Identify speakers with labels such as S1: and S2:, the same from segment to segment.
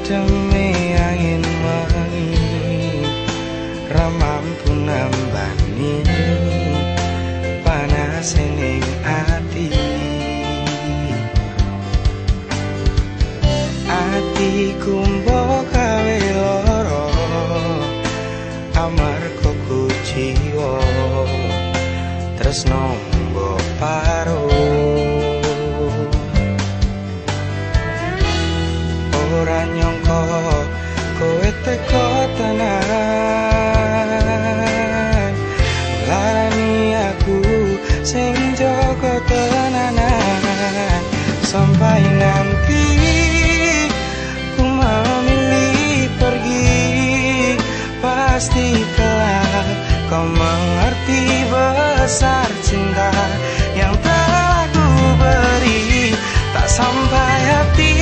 S1: demi angin wangi ramam pun nambani panase ning ati. Ati kumbo kawe loro amar kok jiwa tresno mbok kau mengerti besar cinta yang telah ku beri. Tak sampai hati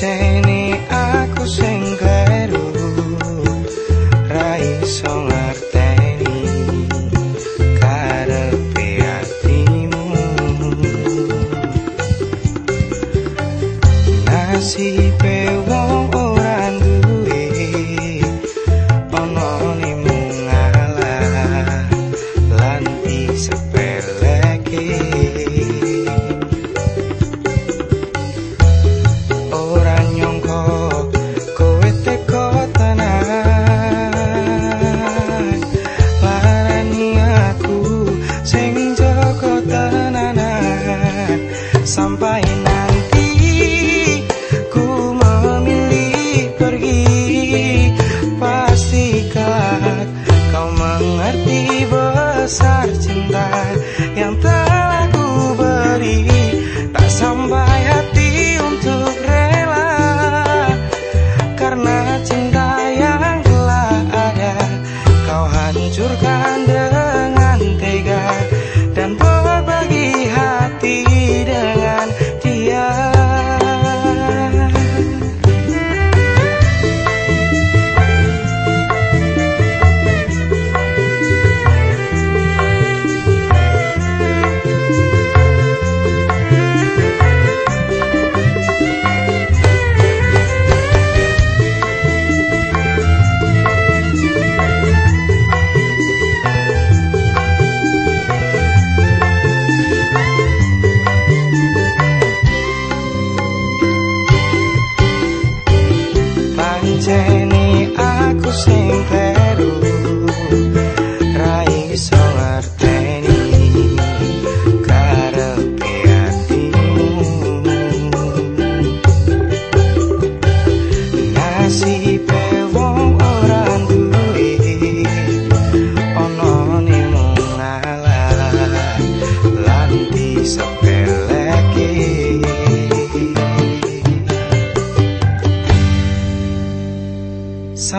S1: panceni aku sing kleru ra iso ngerteni karepe atimu. Nasibe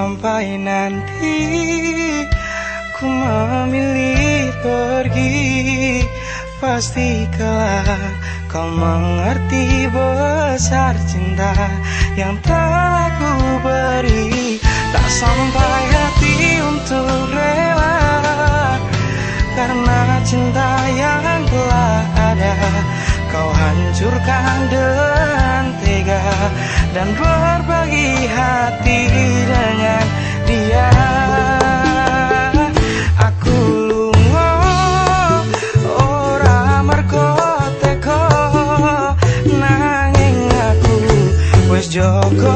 S1: Sampai nanti ku memilih pergi. Pasti kelak kau mengerti besar cinta Yang telah ku beri. Tak sampai hati untuk rela Karena cinta yang telah ada Kau hancurkan dengan Dan berbagi hati dengan dia. Aku lungo ora mergo teko Nanging aku wis jaga